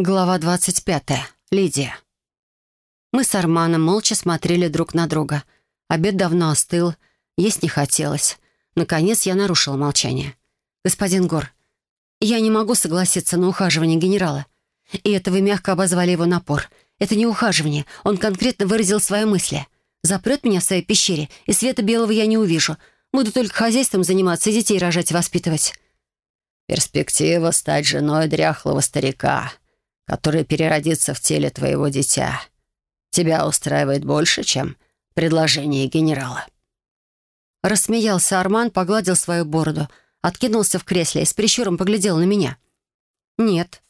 Глава 25. Лидия. Мы с Арманом молча смотрели друг на друга. Обед давно остыл, есть не хотелось. Наконец я нарушила молчание. «Господин Гор, я не могу согласиться на ухаживание генерала. И это вы мягко обозвали его напор. Это не ухаживание, он конкретно выразил свои мысли. Запрет меня в своей пещере, и света белого я не увижу. Буду только хозяйством заниматься и детей рожать и воспитывать». «Перспектива стать женой дряхлого старика», который переродится в теле твоего дитя, тебя устраивает больше, чем предложение генерала». Рассмеялся Арман, погладил свою бороду, откинулся в кресле и с прищуром поглядел на меня. «Нет,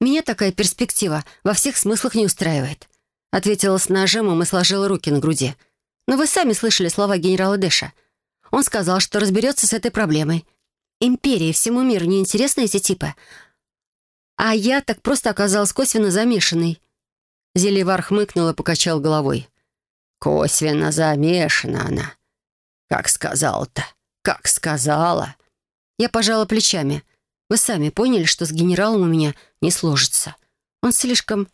меня такая перспектива во всех смыслах не устраивает», ответила с нажимом и сложила руки на груди. «Но вы сами слышали слова генерала Дэша. Он сказал, что разберется с этой проблемой. Империи, всему миру неинтересны эти типы, а я так просто оказалась косвенно замешанной. Зельевар хмыкнул и покачал головой. «Косвенно замешана она. Как сказала-то? Как сказала?» Я пожала плечами. «Вы сами поняли, что с генералом у меня не сложится. Он слишком...»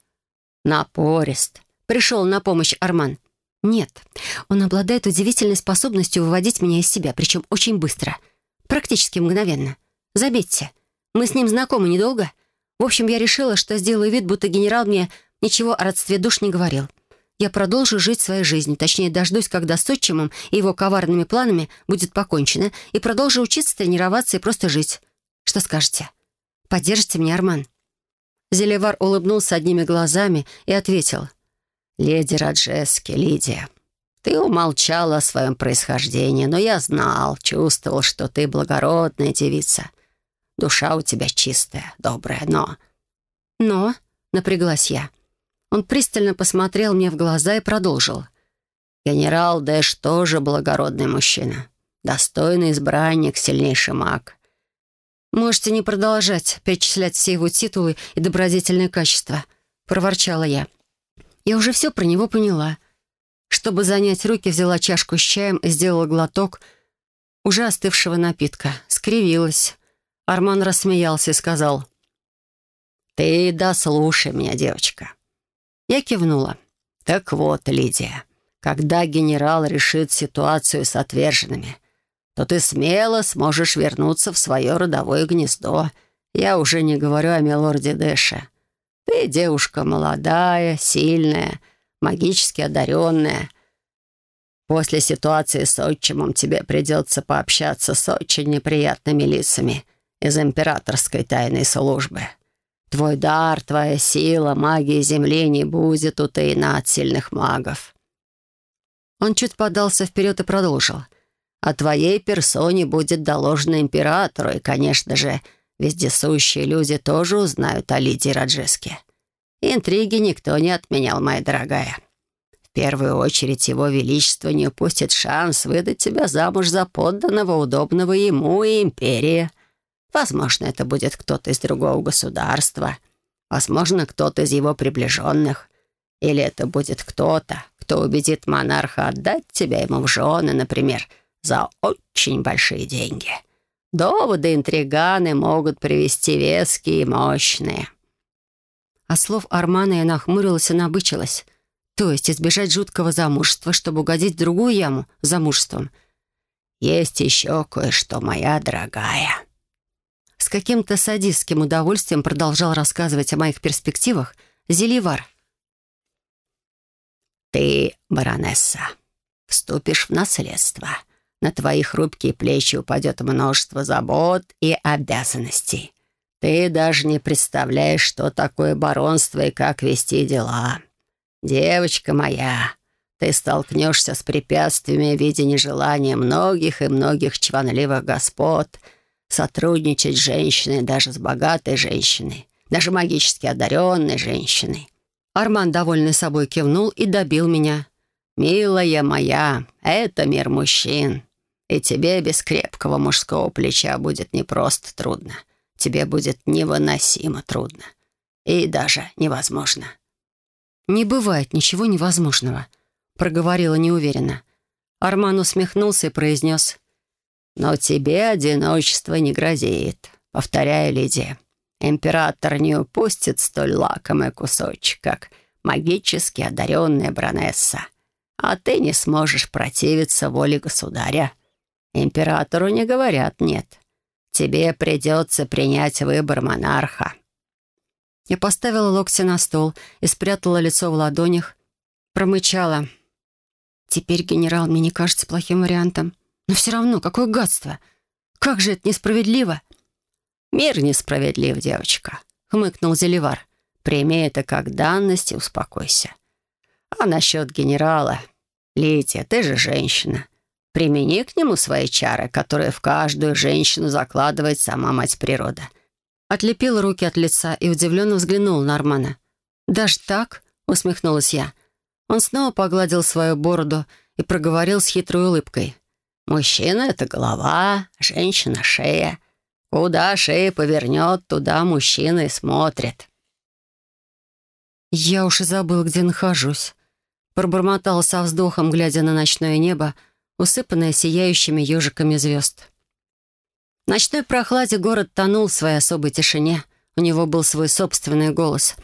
«Напорист», — пришел на помощь Арман. «Нет, он обладает удивительной способностью выводить меня из себя, причем очень быстро. Практически мгновенно. Заметьте, мы с ним знакомы недолго, в общем, я решила, что сделаю вид, будто генерал мне ничего о родстве душ не говорил. Я продолжу жить своей жизнью, точнее, дождусь, когда с отчимом и его коварными планами будет покончено, и продолжу учиться, тренироваться и просто жить. Что скажете? Поддержите меня, Арман?» Зелевар улыбнулся одними глазами и ответил. «Леди Раджески, Лидия, ты умолчала о своем происхождении, но я знал, чувствовал, что ты благородная девица. Душа у тебя чистая, добрая, но...» «Но?» — напряглась я. Он пристально посмотрел мне в глаза и продолжил. «Генерал Дэш тоже благородный мужчина. Достойный избранник, сильнейший маг. «Можете не продолжать перечислять все его титулы и добродетельные качества», — проворчала я. «Я уже все про него поняла». Чтобы занять руки, взяла чашку с чаем и сделала глоток уже остывшего напитка. Скривилась. Арман рассмеялся и сказал. «Ты дослушай меня, девочка». Я кивнула. «Так вот, Лидия, когда генерал решит ситуацию с отверженными, то ты смело сможешь вернуться в свое родовое гнездо. Я уже не говорю о милорде Дэше. Ты девушка молодая, сильная, магически одаренная. После ситуации с отчимом тебе придется пообщаться с очень неприятными лицами из императорской тайной службы. Твой дар, твоя сила, магия Земли не будет утаена от сильных магов». Он чуть подался вперед и продолжил. «О твоей персоне будет доложено императору, и, конечно же, вездесущие люди тоже узнают о Лидии Раджеске. Интриги никто не отменял, моя дорогая. В первую очередь его величество не упустит шанс выдать тебя замуж за подданного, удобного ему и империи». Возможно, это будет кто-то из другого государства. Возможно, кто-то из его приближенных. Или это будет кто-то, кто убедит монарха отдать тебя ему в жены, например, за очень большие деньги. Доводы интриганы могут привести веские и мощные. А слов Армана я нахмурилась и набычилась. То есть избежать жуткого замужества, чтобы угодить в другую яму замужеством. «Есть еще кое-что, моя дорогая», с каким-то садистским удовольствием продолжал рассказывать о моих перспективах Зеливар. «Ты, баронесса, вступишь в наследство. На твои хрупкие плечи упадет множество забот и обязанностей. Ты даже не представляешь, что такое баронство и как вести дела. Девочка моя, ты столкнешься с препятствиями в виде нежелания многих и многих чванливых господ — сотрудничать с женщиной, даже с богатой женщиной, даже магически одаренной женщиной. Арман, довольный собой, кивнул и добил меня. «Милая моя, это мир мужчин, и тебе без крепкого мужского плеча будет не просто трудно, тебе будет невыносимо трудно и даже невозможно». «Не бывает ничего невозможного», — проговорила неуверенно. Арман усмехнулся и произнес. Но тебе одиночество не грозит. Повторяю, Лидия, Император не упустит столь лакомый кусочек, как магически одаренная Бронесса. А ты не сможешь противиться воле государя. Императору не говорят «нет». Тебе придется принять выбор монарха». Я поставила локти на стол и спрятала лицо в ладонях, промычала. Теперь генерал мне не кажется плохим вариантом. Но все равно, какое гадство! Как же это несправедливо! «Мир несправедлив, девочка», — хмыкнул Зеливар. «Прими это как данность и успокойся. А насчет генерала... Лития, ты же женщина. Примени к нему свои чары, которые в каждую женщину закладывает сама мать природа». Отлепил руки от лица и удивленно взглянул на Армана. «Даже так?» — усмехнулась я. Он снова погладил свою бороду и проговорил с хитрой улыбкой. «Мужчина — это голова, женщина — шея. Куда шея повернет, туда мужчина и смотрит». «Я уж и забыл, где нахожусь», — пробормотал со вздохом, глядя на ночное небо, усыпанное сияющими ежиками звезд. В ночной прохладе город тонул в своей особой тишине. У него был свой собственный голос.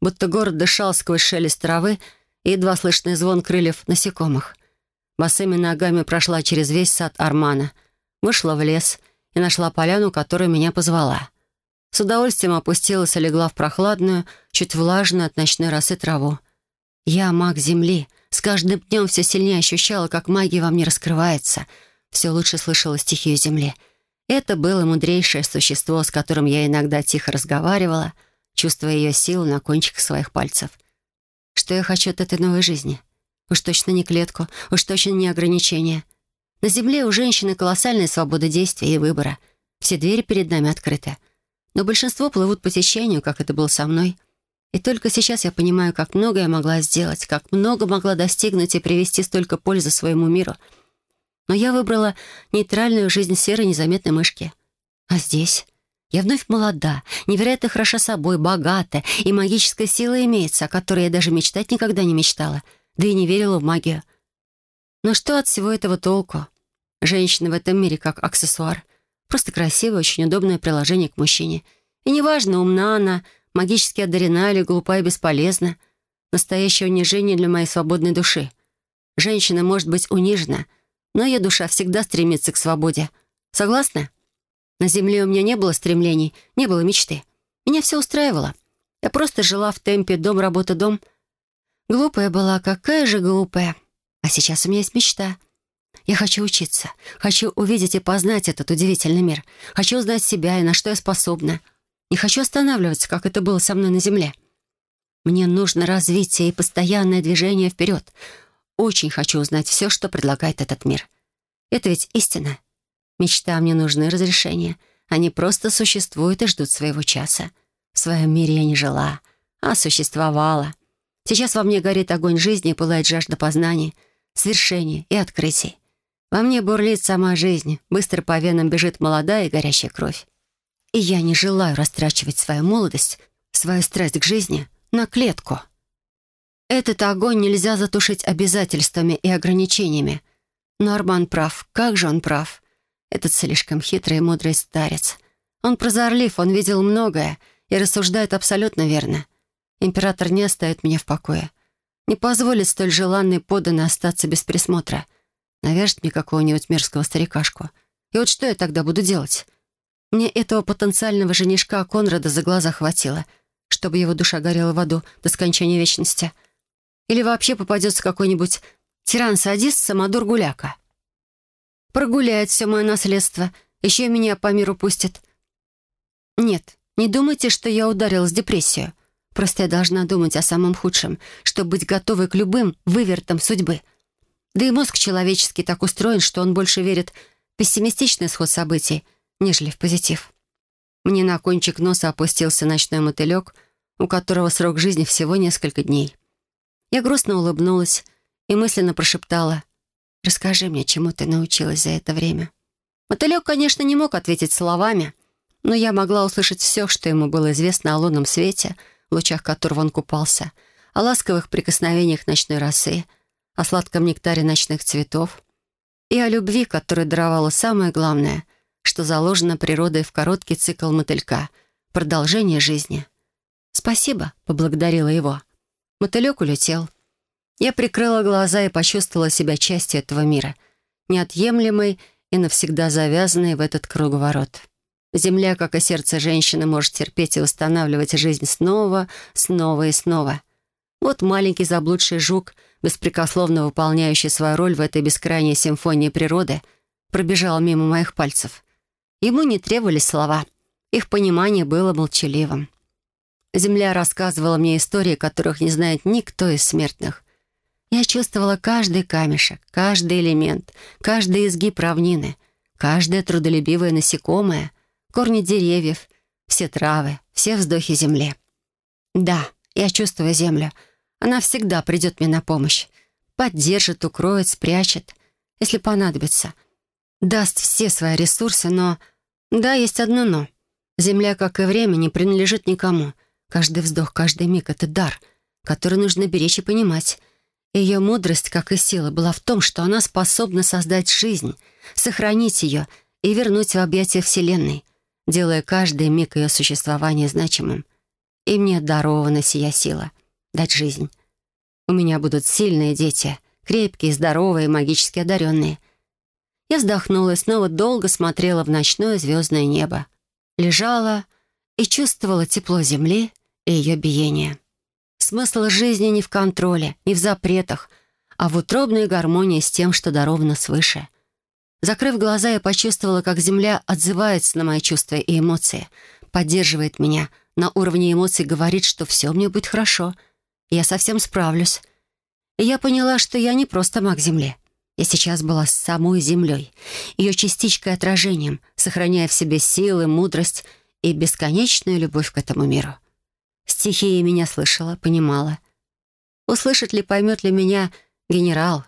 Будто город дышал сквозь шелест травы и едва слышный звон крыльев насекомых. Босыми ногами прошла через весь сад Армана, вышла в лес — и нашла поляну, которая меня позвала. С удовольствием опустилась и легла в прохладную, чуть влажную от ночной росы траву. Я маг земли. С каждым днем все сильнее ощущала, как магия во мне раскрывается. Все лучше слышала стихию земли. Это было мудрейшее существо, с которым я иногда тихо разговаривала, чувствуя ее силу на кончиках своих пальцев. Что я хочу от этой новой жизни? Уж точно не клетку, уж точно не ограничения — на Земле у женщины колоссальная свобода действия и выбора. Все двери перед нами открыты. Но большинство плывут по течению, как это было со мной. И только сейчас я понимаю, как много я могла сделать, как много могла достигнуть и привести столько пользы своему миру. Но я выбрала нейтральную жизнь серой незаметной мышки. А здесь... Я вновь молода, невероятно хороша собой, богата, и магическая сила имеется, о которой я даже мечтать никогда не мечтала, да и не верила в магию. Но что от всего этого толку? Женщина в этом мире как аксессуар. Просто красивое, очень удобное приложение к мужчине. И неважно, умна она, магически одарена или глупа и бесполезна. Настоящее унижение для моей свободной души. Женщина может быть унижена, но ее душа всегда стремится к свободе. Согласна? На земле у меня не было стремлений, не было мечты. Меня все устраивало. Я просто жила в темпе дом, работа, дом. Глупая была, какая же глупая. А сейчас у меня есть мечта. Я хочу учиться. Хочу увидеть и познать этот удивительный мир. Хочу узнать себя и на что я способна. Не хочу останавливаться, как это было со мной на Земле. Мне нужно развитие и постоянное движение вперед. Очень хочу узнать все, что предлагает этот мир. Это ведь истина. Мечтам мне нужны разрешения. Они просто существуют и ждут своего часа. В своем мире я не жила, а существовала. Сейчас во мне горит огонь жизни и пылает жажда познаний — свершений и открытий. Во мне бурлит сама жизнь, быстро по венам бежит молодая и горящая кровь. И я не желаю растрачивать свою молодость, свою страсть к жизни на клетку. Этот огонь нельзя затушить обязательствами и ограничениями. Но Арман прав. Как же он прав? Этот слишком хитрый и мудрый старец. Он прозорлив, он видел многое и рассуждает абсолютно верно. Император не оставит меня в покое не позволит столь желанной поданной остаться без присмотра. Навяжет мне какого-нибудь мерзкого старикашку. И вот что я тогда буду делать? Мне этого потенциального женишка Конрада за глаза хватило, чтобы его душа горела в аду до скончания вечности. Или вообще попадется какой-нибудь тиран-садист Самодур Гуляка. Прогуляет все мое наследство, еще меня по миру пустит. Нет, не думайте, что я ударилась в депрессию. Просто я должна думать о самом худшем, чтобы быть готовой к любым вывертам судьбы. Да и мозг человеческий так устроен, что он больше верит в пессимистичный исход событий, нежели в позитив. Мне на кончик носа опустился ночной мотылек, у которого срок жизни всего несколько дней. Я грустно улыбнулась и мысленно прошептала «Расскажи мне, чему ты научилась за это время». Мотылек, конечно, не мог ответить словами, но я могла услышать все, что ему было известно о лунном свете — в лучах которого он купался, о ласковых прикосновениях ночной росы, о сладком нектаре ночных цветов и о любви, которая даровала самое главное, что заложено природой в короткий цикл мотылька, продолжение жизни. «Спасибо», — поблагодарила его. Мотылек улетел. Я прикрыла глаза и почувствовала себя частью этого мира, неотъемлемой и навсегда завязанной в этот круговорот. Земля, как и сердце женщины, может терпеть и восстанавливать жизнь снова, снова и снова. Вот маленький заблудший жук, беспрекословно выполняющий свою роль в этой бескрайней симфонии природы, пробежал мимо моих пальцев. Ему не требовались слова. Их понимание было молчаливым. Земля рассказывала мне истории, которых не знает никто из смертных. Я чувствовала каждый камешек, каждый элемент, каждый изгиб равнины, каждое трудолюбивое насекомое — корни деревьев, все травы, все вздохи земли. Да, я чувствую землю. Она всегда придет мне на помощь. Поддержит, укроет, спрячет, если понадобится. Даст все свои ресурсы, но... Да, есть одно «но». Земля, как и время, не принадлежит никому. Каждый вздох, каждый миг — это дар, который нужно беречь и понимать. Ее мудрость, как и сила, была в том, что она способна создать жизнь, сохранить ее и вернуть в объятия Вселенной делая каждый миг ее существования значимым. И мне дарована сия сила — дать жизнь. У меня будут сильные дети, крепкие, здоровые, магически одаренные. Я вздохнула и снова долго смотрела в ночное звездное небо. Лежала и чувствовала тепло земли и ее биение. Смысл жизни не в контроле, не в запретах, а в утробной гармонии с тем, что даровано свыше — Закрыв глаза, я почувствовала, как земля отзывается на мои чувства и эмоции, поддерживает меня, на уровне эмоций говорит, что все мне будет хорошо, я совсем справлюсь. И я поняла, что я не просто маг земли. Я сейчас была с самой землей, ее частичкой отражением, сохраняя в себе силы, мудрость и бесконечную любовь к этому миру. Стихия меня слышала, понимала. Услышит ли, поймет ли меня генерал,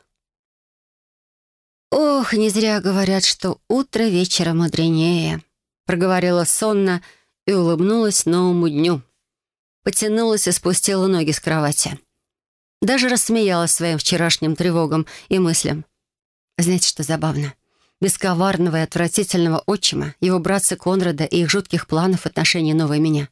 «Ох, не зря говорят, что утро вечера мудренее», — проговорила сонно и улыбнулась новому дню. Потянулась и спустила ноги с кровати. Даже рассмеялась своим вчерашним тревогам и мыслям. Знаете, что забавно? Без коварного и отвратительного отчима, его братца Конрада и их жутких планов в отношении новой меня.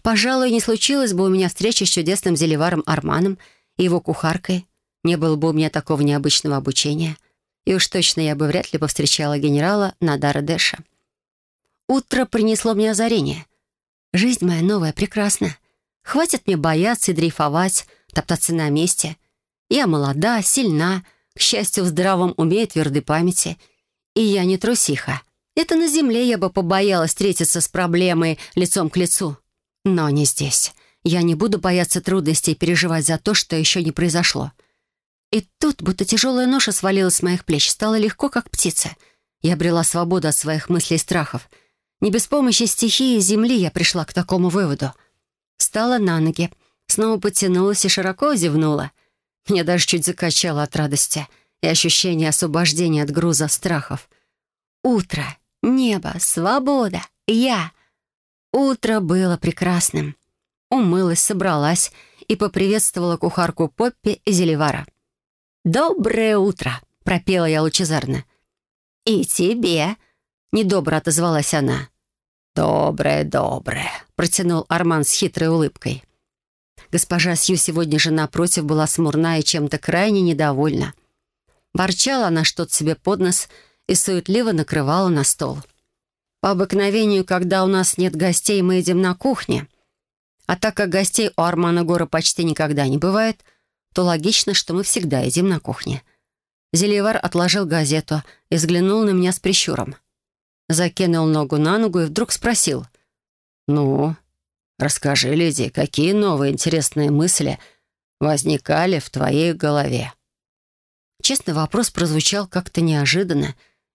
Пожалуй, не случилось бы у меня встречи с чудесным зелеваром Арманом и его кухаркой. Не было бы у меня такого необычного обучения — и уж точно я бы вряд ли повстречала генерала Надара Дэша. Утро принесло мне озарение. Жизнь моя новая прекрасна. Хватит мне бояться и дрейфовать, топтаться на месте. Я молода, сильна, к счастью, в здравом уме и твердой памяти. И я не трусиха. Это на земле я бы побоялась встретиться с проблемой лицом к лицу. Но не здесь. Я не буду бояться трудностей и переживать за то, что еще не произошло. И тут, будто тяжелая ноша свалилась с моих плеч, стало легко, как птица. Я обрела свободу от своих мыслей и страхов. Не без помощи стихии земли я пришла к такому выводу. Встала на ноги, снова потянулась и широко зевнула. Меня даже чуть закачало от радости и ощущения освобождения от груза страхов. Утро, небо, свобода, я. Утро было прекрасным. Умылась, собралась и поприветствовала кухарку Поппи и Зеливара. «Доброе утро!» — пропела я лучезарно. «И тебе!» — недобро отозвалась она. «Доброе, доброе!» — протянул Арман с хитрой улыбкой. Госпожа Сью сегодня же напротив была смурна и чем-то крайне недовольна. Ворчала она что-то себе под нос и суетливо накрывала на стол. По обыкновению, когда у нас нет гостей, мы едем на кухне. А так как гостей у Армана Гора почти никогда не бывает, то логично, что мы всегда едим на кухне. Зельевар отложил газету и взглянул на меня с прищуром. Закинул ногу на ногу и вдруг спросил. «Ну, расскажи, леди, какие новые интересные мысли возникали в твоей голове?» Честный вопрос прозвучал как-то неожиданно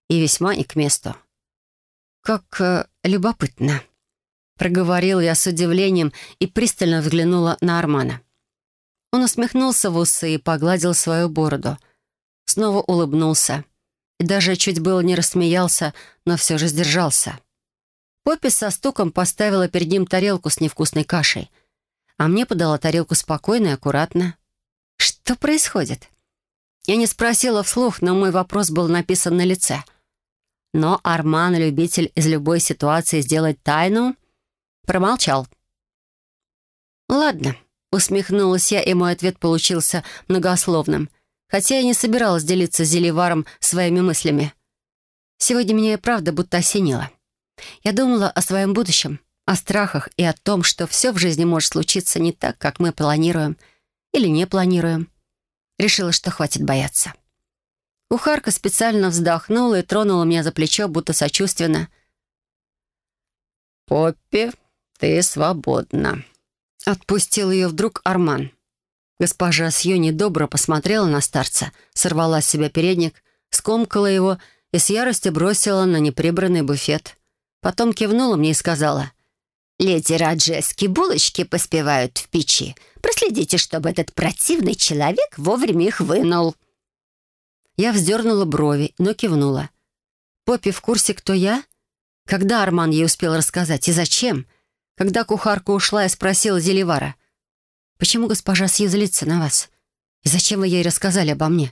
и весьма не к месту. «Как э, любопытно», — проговорил я с удивлением и пристально взглянула на Армана. Он усмехнулся в усы и погладил свою бороду. Снова улыбнулся. И даже чуть было не рассмеялся, но все же сдержался. Поппи со стуком поставила перед ним тарелку с невкусной кашей. А мне подала тарелку спокойно и аккуратно. «Что происходит?» Я не спросила вслух, но мой вопрос был написан на лице. Но Арман, любитель из любой ситуации сделать тайну, промолчал. «Ладно», — усмехнулась я, и мой ответ получился многословным, хотя я не собиралась делиться с Зеливаром своими мыслями. Сегодня меня и правда будто осенило. Я думала о своем будущем, о страхах и о том, что все в жизни может случиться не так, как мы планируем или не планируем. Решила, что хватит бояться. Кухарка специально вздохнула и тронула меня за плечо, будто сочувственно. «Поппи, ты свободна», — отпустил ее вдруг Арман. Госпожа Сью недобро посмотрела на старца, сорвала с себя передник, скомкала его и с яростью бросила на неприбранный буфет. Потом кивнула мне и сказала, «Леди Раджески, булочки поспевают в печи. Проследите, чтобы этот противный человек вовремя их вынул». Я вздернула брови, но кивнула. «Поппи в курсе, кто я? Когда Арман ей успел рассказать? И зачем? Когда кухарка ушла, я спросила Зеливара. «Почему госпожа Сью на вас? И зачем вы ей рассказали обо мне?»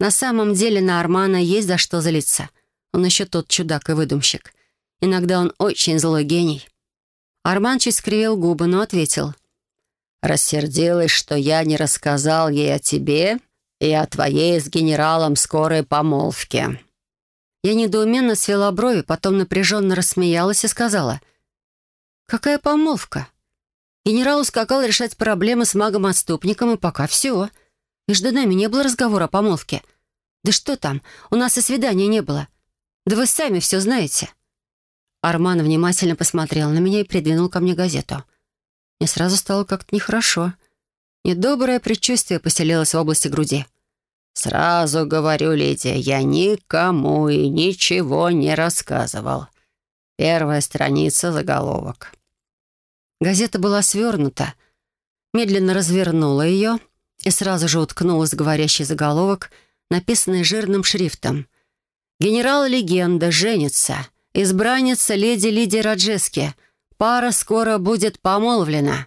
На самом деле на Армана есть за что злиться. Он еще тот чудак и выдумщик. Иногда он очень злой гений. Арман чуть скривил губы, но ответил. «Рассердилась, что я не рассказал ей о тебе и о твоей с генералом скорой помолвке». Я недоуменно свела брови, потом напряженно рассмеялась и сказала. «Какая помолвка?» Генерал ускакал решать проблемы с магом-отступником, и пока все. Между нами не было разговора о помолвке. Да что там, у нас и свидания не было. Да вы сами все знаете. Арман внимательно посмотрел на меня и придвинул ко мне газету. Мне сразу стало как-то нехорошо. Недоброе предчувствие поселилось в области груди. «Сразу говорю, Лидия, я никому и ничего не рассказывал. Первая страница заголовок». Газета была свернута. Медленно развернула ее и сразу же уткнулась в говорящий заголовок, написанный жирным шрифтом. «Генерал-легенда женится. Избранница леди Лидия Раджески. Пара скоро будет помолвлена».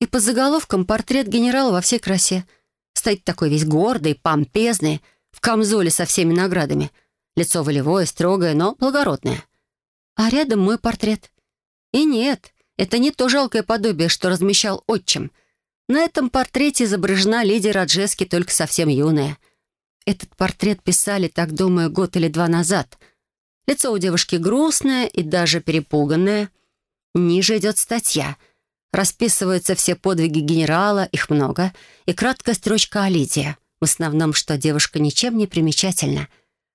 И под заголовком портрет генерала во всей красе — Стоит такой весь гордый, помпезный, в камзоле со всеми наградами. Лицо волевое, строгое, но благородное. А рядом мой портрет. И нет, это не то жалкое подобие, что размещал отчим. На этом портрете изображена леди Раджески, только совсем юная. Этот портрет писали, так думаю, год или два назад. Лицо у девушки грустное и даже перепуганное. Ниже идет статья — Расписываются все подвиги генерала, их много, и краткая строчка о Лидии. В основном, что девушка ничем не примечательна.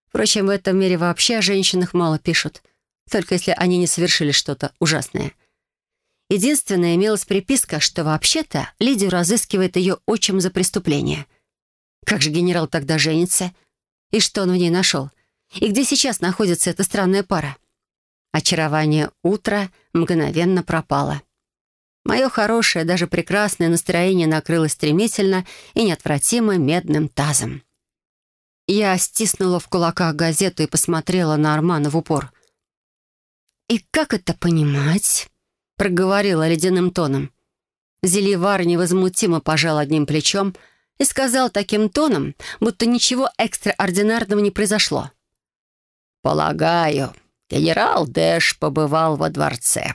Впрочем, в этом мире вообще о женщинах мало пишут, только если они не совершили что-то ужасное. Единственное, имелась приписка, что вообще-то Лидию разыскивает ее отчим за преступление. Как же генерал тогда женится? И что он в ней нашел? И где сейчас находится эта странная пара? Очарование утра мгновенно пропало. Мое хорошее, даже прекрасное настроение накрылось стремительно и неотвратимо медным тазом. Я стиснула в кулаках газету и посмотрела на Армана в упор. «И как это понимать?» — проговорила ледяным тоном. Зеливар невозмутимо пожал одним плечом и сказал таким тоном, будто ничего экстраординарного не произошло. «Полагаю, генерал Дэш побывал во дворце».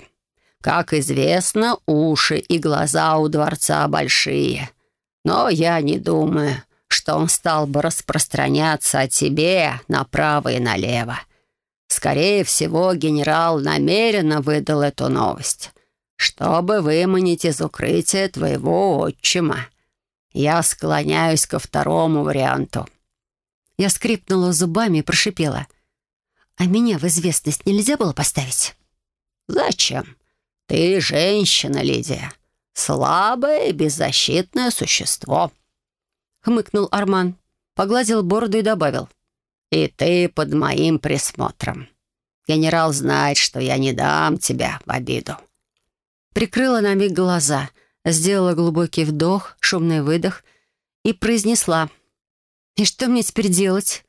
Как известно, уши и глаза у дворца большие. Но я не думаю, что он стал бы распространяться о тебе направо и налево. Скорее всего, генерал намеренно выдал эту новость, чтобы выманить из укрытия твоего отчима. Я склоняюсь ко второму варианту». Я скрипнула зубами и прошипела. «А меня в известность нельзя было поставить?» «Зачем? «Ты женщина, Лидия. Слабое и беззащитное существо», — хмыкнул Арман, погладил бороду и добавил. «И ты под моим присмотром. Генерал знает, что я не дам тебя в обиду». Прикрыла на миг глаза, сделала глубокий вдох, шумный выдох и произнесла. «И что мне теперь делать?»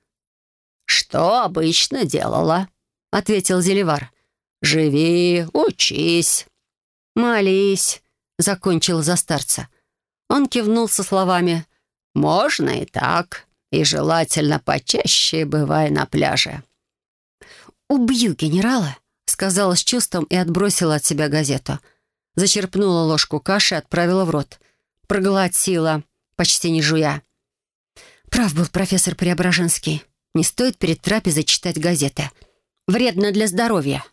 «Что обычно делала?» — ответил Зеливар. «Живи, учись». «Молись», — закончил за старца. Он кивнул со словами «Можно и так, и желательно почаще бывай на пляже». «Убью генерала», — сказала с чувством и отбросила от себя газету. Зачерпнула ложку каши и отправила в рот. Проглотила, почти не жуя. Прав был профессор Преображенский. Не стоит перед трапезой читать газеты. Вредно для здоровья.